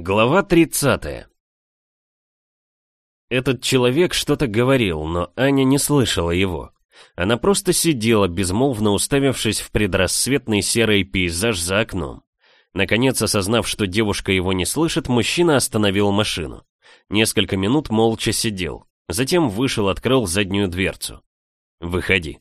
Глава 30 Этот человек что-то говорил, но Аня не слышала его. Она просто сидела, безмолвно уставившись в предрассветный серый пейзаж за окном. Наконец, осознав, что девушка его не слышит, мужчина остановил машину. Несколько минут молча сидел. Затем вышел, открыл заднюю дверцу. «Выходи».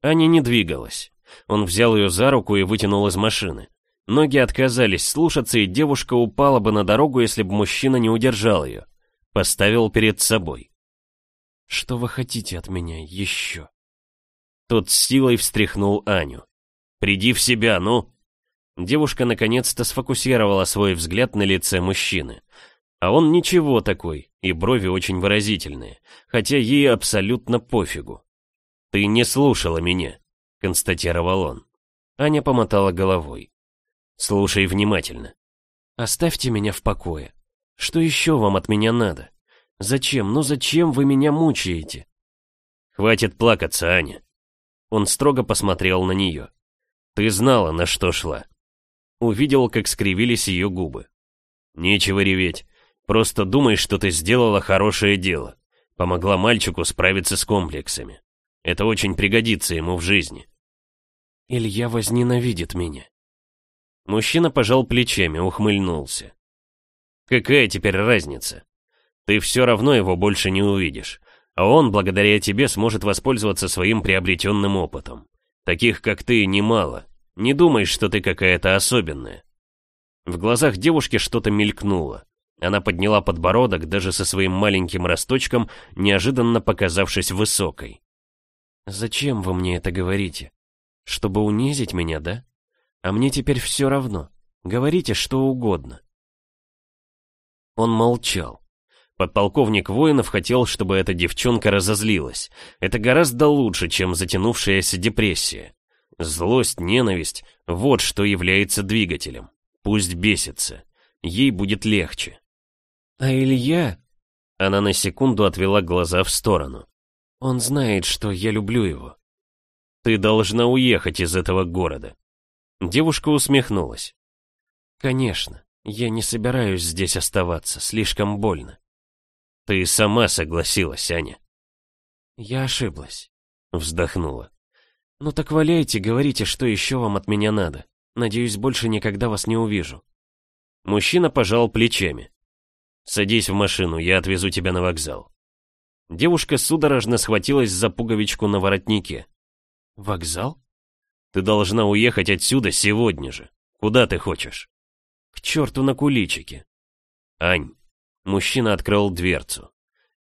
Аня не двигалась. Он взял ее за руку и вытянул из машины. Ноги отказались слушаться, и девушка упала бы на дорогу, если бы мужчина не удержал ее. Поставил перед собой. «Что вы хотите от меня еще?» Тот с силой встряхнул Аню. «Приди в себя, ну!» Девушка наконец-то сфокусировала свой взгляд на лице мужчины. А он ничего такой, и брови очень выразительные, хотя ей абсолютно пофигу. «Ты не слушала меня», — констатировал он. Аня помотала головой. Слушай внимательно. Оставьте меня в покое. Что еще вам от меня надо? Зачем, ну зачем вы меня мучаете? Хватит плакаться, Аня. Он строго посмотрел на нее. Ты знала, на что шла. Увидел, как скривились ее губы. Нечего реветь. Просто думай, что ты сделала хорошее дело. Помогла мальчику справиться с комплексами. Это очень пригодится ему в жизни. Илья возненавидит меня. Мужчина пожал плечами, ухмыльнулся. Какая теперь разница? Ты все равно его больше не увидишь, а он, благодаря тебе, сможет воспользоваться своим приобретенным опытом. Таких, как ты, немало. Не думай, что ты какая-то особенная. В глазах девушки что-то мелькнуло. Она подняла подбородок, даже со своим маленьким росточком, неожиданно показавшись высокой. «Зачем вы мне это говорите? Чтобы унизить меня, да?» А мне теперь все равно. Говорите что угодно. Он молчал. Подполковник воинов хотел, чтобы эта девчонка разозлилась. Это гораздо лучше, чем затянувшаяся депрессия. Злость, ненависть — вот что является двигателем. Пусть бесится. Ей будет легче. А Илья... Она на секунду отвела глаза в сторону. Он знает, что я люблю его. Ты должна уехать из этого города. Девушка усмехнулась. «Конечно, я не собираюсь здесь оставаться, слишком больно». «Ты сама согласилась, Аня». «Я ошиблась», — вздохнула. «Ну так валяйте, говорите, что еще вам от меня надо. Надеюсь, больше никогда вас не увижу». Мужчина пожал плечами. «Садись в машину, я отвезу тебя на вокзал». Девушка судорожно схватилась за пуговичку на воротнике. «Вокзал?» Ты должна уехать отсюда сегодня же. Куда ты хочешь? К черту на куличики. Ань. Мужчина открыл дверцу.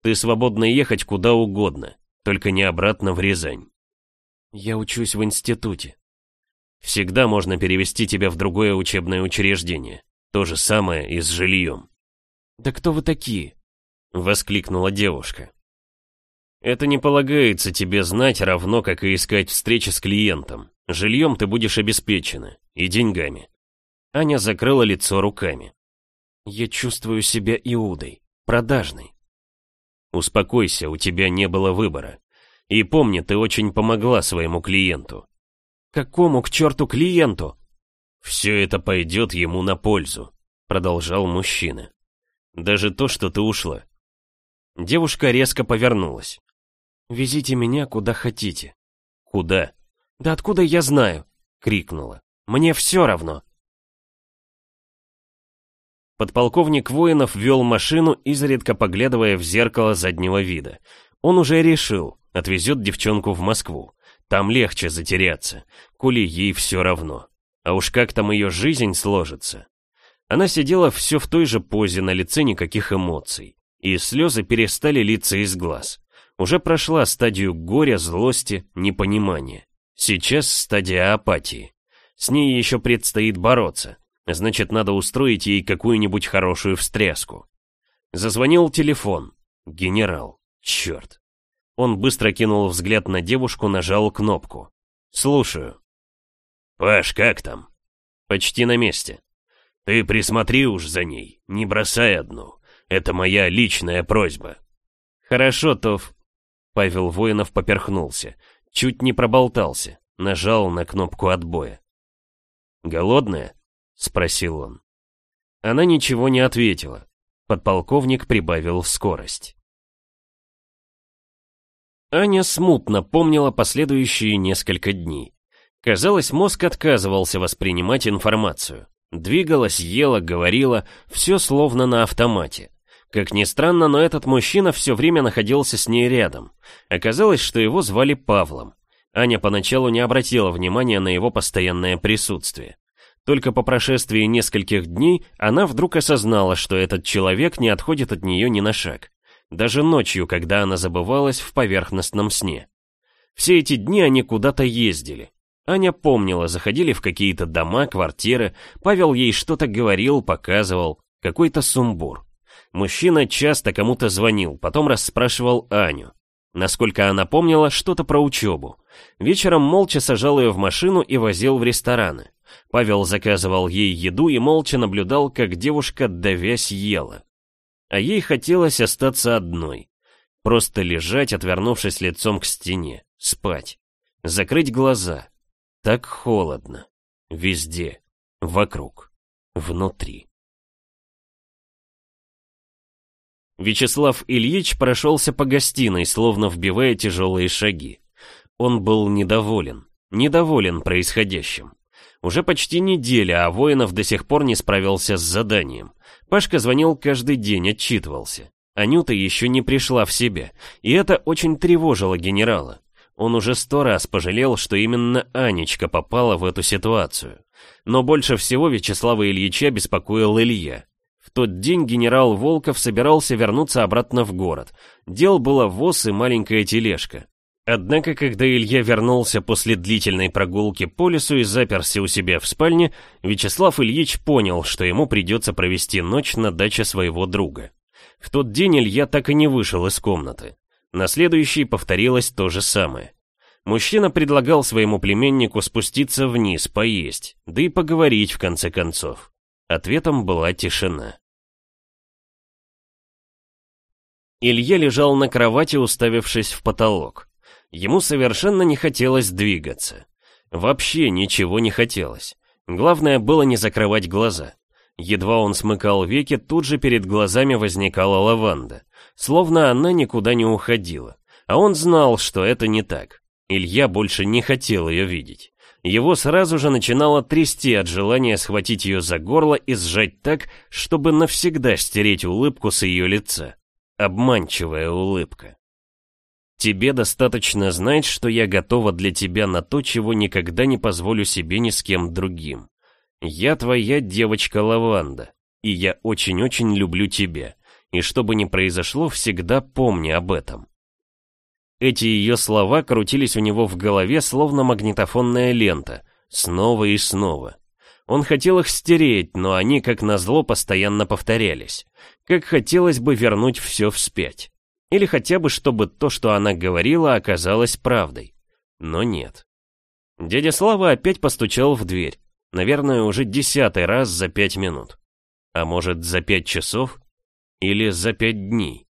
Ты свободна ехать куда угодно, только не обратно в Рязань. Я учусь в институте. Всегда можно перевести тебя в другое учебное учреждение. То же самое и с жильем. Да кто вы такие? Воскликнула девушка. Это не полагается тебе знать, равно как и искать встречи с клиентом. Жильем ты будешь обеспечена. И деньгами. Аня закрыла лицо руками. Я чувствую себя Иудой. Продажной. Успокойся, у тебя не было выбора. И помни, ты очень помогла своему клиенту. Какому к черту клиенту? Все это пойдет ему на пользу, продолжал мужчина. Даже то, что ты ушла. Девушка резко повернулась. «Везите меня куда хотите». «Куда?» «Да откуда я знаю?» — крикнула. «Мне все равно». Подполковник Воинов вел машину, изредка поглядывая в зеркало заднего вида. Он уже решил, отвезет девчонку в Москву. Там легче затеряться, коли ей все равно. А уж как там ее жизнь сложится. Она сидела все в той же позе, на лице никаких эмоций. И слезы перестали литься из глаз. Уже прошла стадию горя, злости, непонимания. Сейчас стадия апатии. С ней еще предстоит бороться. Значит, надо устроить ей какую-нибудь хорошую встряску. Зазвонил телефон. Генерал. Черт. Он быстро кинул взгляд на девушку, нажал кнопку. «Слушаю». «Паш, как там?» «Почти на месте». «Ты присмотри уж за ней, не бросай одну. Это моя личная просьба». «Хорошо, Тов». Павел Воинов поперхнулся. Чуть не проболтался, нажал на кнопку отбоя. «Голодная?» — спросил он. Она ничего не ответила. Подполковник прибавил скорость. Аня смутно помнила последующие несколько дней. Казалось, мозг отказывался воспринимать информацию. Двигалась, ела, говорила, все словно на автомате. Как ни странно, но этот мужчина все время находился с ней рядом. Оказалось, что его звали Павлом. Аня поначалу не обратила внимания на его постоянное присутствие. Только по прошествии нескольких дней она вдруг осознала, что этот человек не отходит от нее ни на шаг. Даже ночью, когда она забывалась в поверхностном сне. Все эти дни они куда-то ездили. Аня помнила, заходили в какие-то дома, квартиры, Павел ей что-то говорил, показывал, какой-то сумбур. Мужчина часто кому-то звонил, потом расспрашивал Аню. Насколько она помнила, что-то про учебу. Вечером молча сажал ее в машину и возил в рестораны. Павел заказывал ей еду и молча наблюдал, как девушка, давясь, ела. А ей хотелось остаться одной. Просто лежать, отвернувшись лицом к стене, спать. Закрыть глаза. Так холодно. Везде. Вокруг. Внутри. Вячеслав Ильич прошелся по гостиной, словно вбивая тяжелые шаги. Он был недоволен. Недоволен происходящим. Уже почти неделя, а Воинов до сих пор не справился с заданием. Пашка звонил каждый день, отчитывался. Анюта еще не пришла в себя, и это очень тревожило генерала. Он уже сто раз пожалел, что именно Анечка попала в эту ситуацию. Но больше всего Вячеслава Ильича беспокоил Илья. В тот день генерал Волков собирался вернуться обратно в город. Дел было воз и маленькая тележка. Однако, когда Илья вернулся после длительной прогулки по лесу и заперся у себя в спальне, Вячеслав Ильич понял, что ему придется провести ночь на даче своего друга. В тот день Илья так и не вышел из комнаты. На следующий повторилось то же самое. Мужчина предлагал своему племеннику спуститься вниз, поесть, да и поговорить в конце концов. Ответом была тишина. Илья лежал на кровати, уставившись в потолок. Ему совершенно не хотелось двигаться. Вообще ничего не хотелось. Главное было не закрывать глаза. Едва он смыкал веки, тут же перед глазами возникала лаванда. Словно она никуда не уходила. А он знал, что это не так. Илья больше не хотел ее видеть. Его сразу же начинало трясти от желания схватить ее за горло и сжать так, чтобы навсегда стереть улыбку с ее лица. Обманчивая улыбка. Тебе достаточно знать, что я готова для тебя на то, чего никогда не позволю себе ни с кем другим. Я твоя девочка Лаванда, и я очень-очень люблю тебя, и что бы ни произошло, всегда помни об этом. Эти ее слова крутились у него в голове, словно магнитофонная лента, снова и снова. Он хотел их стереть, но они, как назло, постоянно повторялись. Как хотелось бы вернуть все вспять. Или хотя бы, чтобы то, что она говорила, оказалось правдой. Но нет. Дядя Слава опять постучал в дверь. Наверное, уже десятый раз за пять минут. А может, за пять часов? Или за пять дней?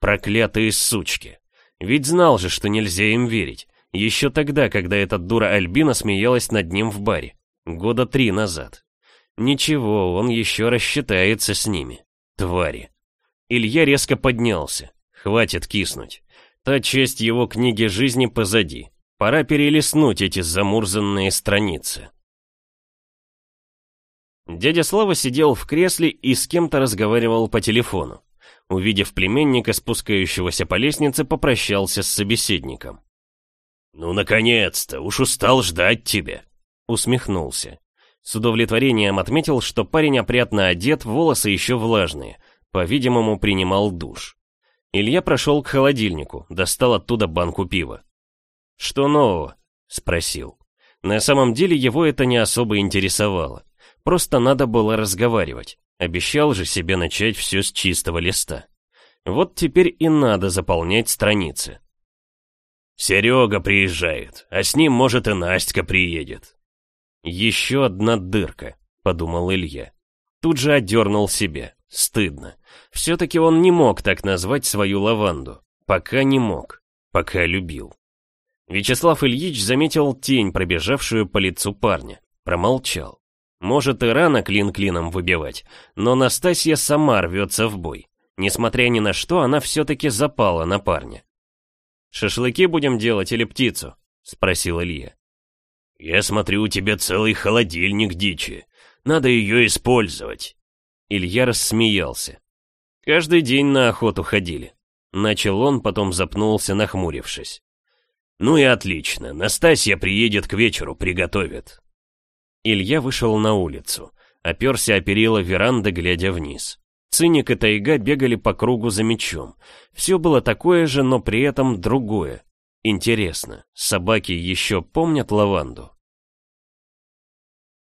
Проклятые сучки. Ведь знал же, что нельзя им верить. Еще тогда, когда эта дура Альбина смеялась над ним в баре. Года три назад. Ничего, он еще рассчитается с ними. Твари. Илья резко поднялся. Хватит киснуть. Та часть его книги жизни позади. Пора перелистнуть эти замурзанные страницы. Дядя Слава сидел в кресле и с кем-то разговаривал по телефону. Увидев племенника, спускающегося по лестнице, попрощался с собеседником. «Ну, наконец-то! Уж устал ждать тебя!» Усмехнулся. С удовлетворением отметил, что парень опрятно одет, волосы еще влажные. По-видимому, принимал душ. Илья прошел к холодильнику, достал оттуда банку пива. «Что нового?» — спросил. На самом деле его это не особо интересовало. Просто надо было разговаривать. Обещал же себе начать все с чистого листа. Вот теперь и надо заполнять страницы. «Серега приезжает, а с ним, может, и Настя приедет». «Еще одна дырка», — подумал Илья. Тут же отдернул себя. Стыдно. Все-таки он не мог так назвать свою лаванду. Пока не мог. Пока любил. Вячеслав Ильич заметил тень, пробежавшую по лицу парня. Промолчал. Может и рано клин клином выбивать, но Настасья сама рвется в бой. Несмотря ни на что, она все-таки запала на парня. «Шашлыки будем делать или птицу?» — спросил Илья. «Я смотрю, у тебя целый холодильник дичи. Надо ее использовать». Илья рассмеялся. Каждый день на охоту ходили. Начал он, потом запнулся, нахмурившись. «Ну и отлично, Настасья приедет к вечеру, приготовит». Илья вышел на улицу, оперся о перила веранды, глядя вниз. Циник и Тайга бегали по кругу за мечом. Все было такое же, но при этом другое. Интересно, собаки еще помнят лаванду?